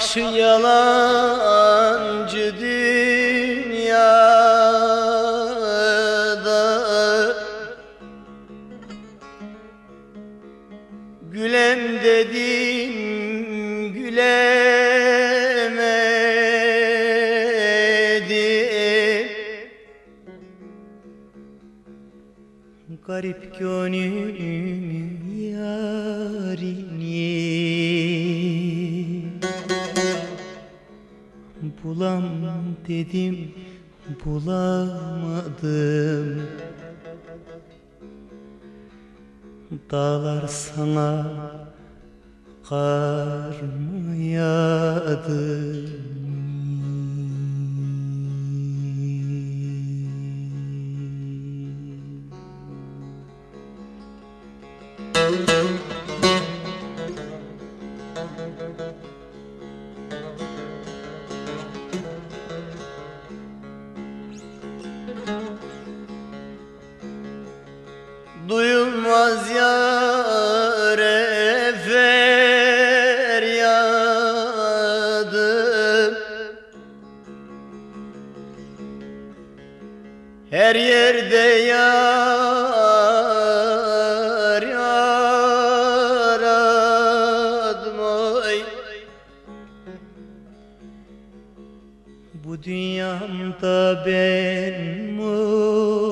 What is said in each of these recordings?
şu yalancı dünyada. Gülem dedim gülemedim. Garip gönlüm yarini Bulam dedim bulamadım. Dağlar sana kar mı yağdı Duyulmaz yâre feryadım. Her yerde yar yar adım oy. Bu dünyamda ben muradım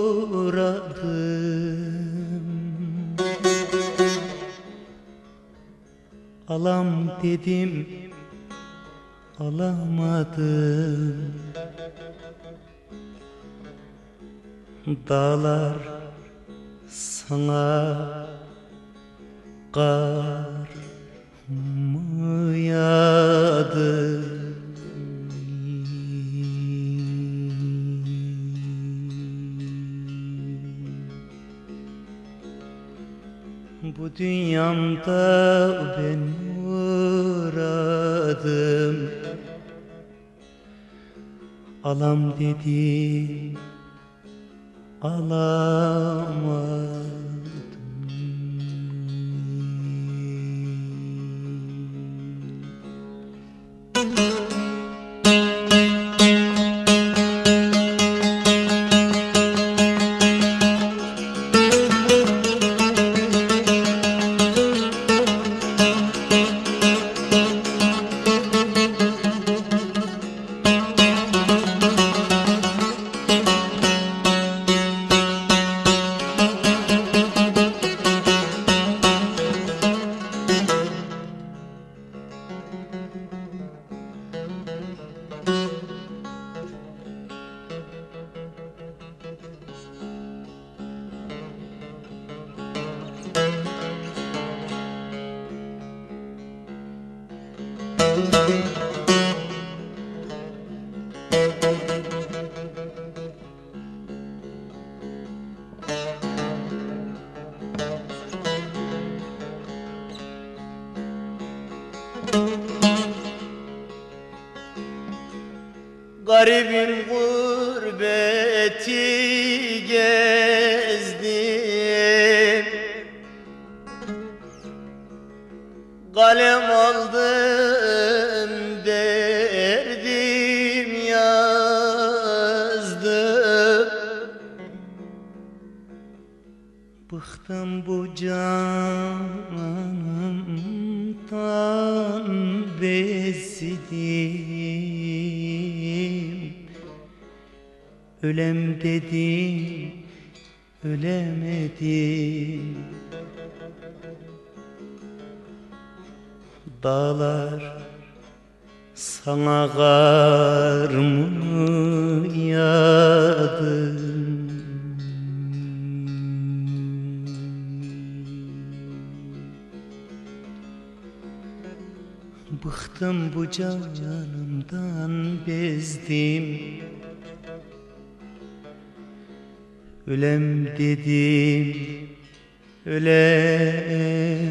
Alam dedim alamadım. Dağlar sana kar mı yağdı Bu dünyamda ben muradım. Alam dedim alamadım Garibim gurbeti gezdim. Kalem aldım Bıktım bu canımdan bezdim Ölem dedim ölemedim. Dağlar sana kar mı yağdı Bıktım bu canımdan bezdim. Ölem dedim ölemedim